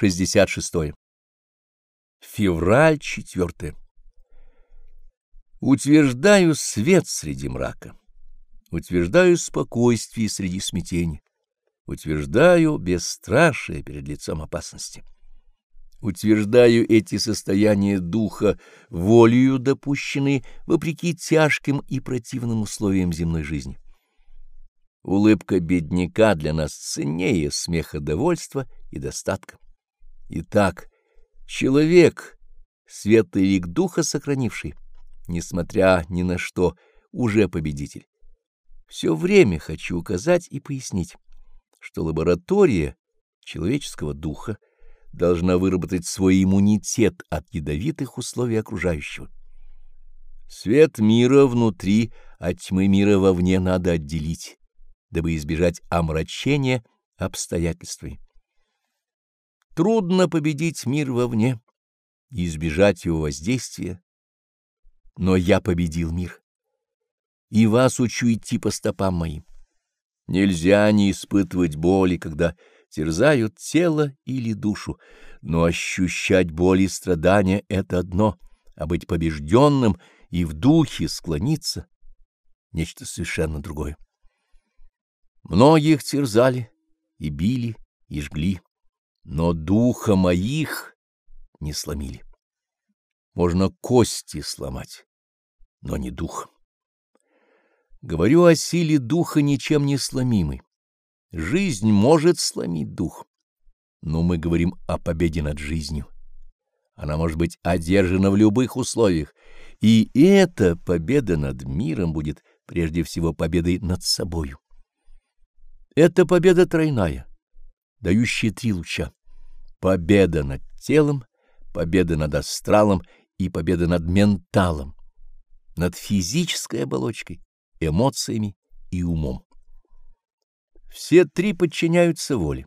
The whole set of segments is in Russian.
66. Февраль 4. Утверждаю свет среди мрака. Утверждаю спокойствие среди смятений. Утверждаю бесстрашие перед лицом опасности. Утверждаю эти состояния духа, волею допущенные вопреки тяжким и противным условиям земной жизни. Улыбка бедняка для нас ценнее смеха довольства и достатка. Итак, человек, светлый духа сохранивший, несмотря ни на что, уже победитель. Все время хочу указать и пояснить, что лаборатория человеческого духа должна выработать свой иммунитет от ядовитых условий окружающего. Свет мира внутри от тьмы мира вовне надо отделить, дабы избежать омрачения обстоятельствами. Трудно победить мир вовне и избежать его воздействия, но я победил мир, и вас учу идти по стопам моим. Нельзя не испытывать боли, когда терзают тело или душу, но ощущать боль и страдания — это одно, а быть побежденным и в духе склониться — нечто совершенно другое. Многих терзали и били, и жгли но духа моих не сломили. Можно кости сломать, но не дух. Говорю о силе духа ничем не сломимой. Жизнь может сломить дух, но мы говорим о победе над жизнью. Она может быть одержана в любых условиях, и эта победа над миром будет прежде всего победой над собою. Это победа тройная, дающая три луча. Победа над телом, победа над астралом и победа над менталом, над физической оболочкой, эмоциями и умом. Все три подчиняются воле.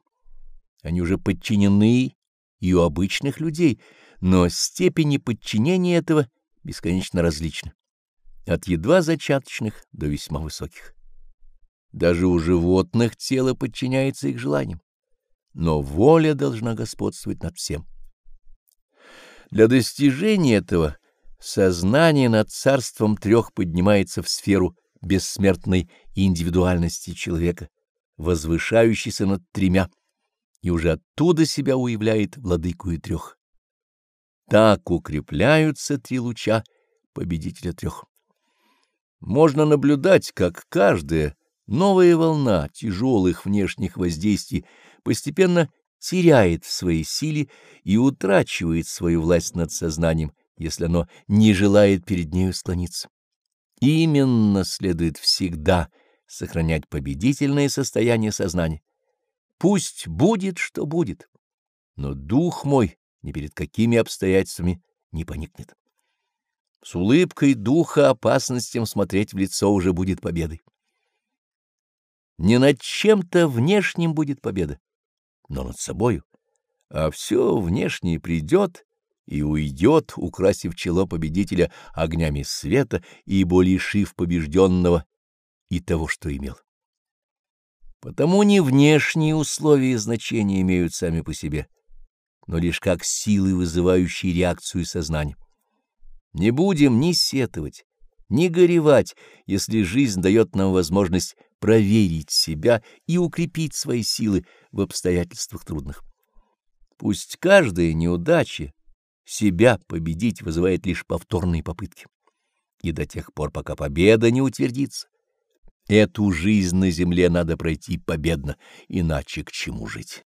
Они уже подчинены и у обычных людей, но степени подчинения этого бесконечно различны, от едва зачаточных до весьма высоких. Даже у животных тело подчиняется их желаниям но воля должна господствовать над всем. Для достижения этого сознание над царством трех поднимается в сферу бессмертной индивидуальности человека, возвышающейся над тремя, и уже оттуда себя уявляет владыку и трех. Так укрепляются три луча победителя трех. Можно наблюдать, как каждая новая волна тяжелых внешних воздействий постепенно теряет в своей силе и утрачивает свою власть над сознанием, если оно не желает перед нею склониться. Именно следует всегда сохранять победительное состояние сознания. Пусть будет, что будет, но дух мой ни перед какими обстоятельствами не поникнет. С улыбкой духа опасностям смотреть в лицо уже будет победой. Не над чем-то внешним будет победа, но над собою, а все внешнее придет и уйдет, украсив чело победителя огнями света и более шив побежденного и того, что имел. Потому не внешние условия значения имеют сами по себе, но лишь как силы, вызывающие реакцию сознания. Не будем ни сетовать, ни горевать, если жизнь дает нам возможность проверить себя и укрепить свои силы в обстоятельствах трудных. Пусть каждая неудача себя победить вызывает лишь повторные попытки. И до тех пор, пока победа не утвердится, эту жизнь на земле надо пройти победно, иначе к чему жить?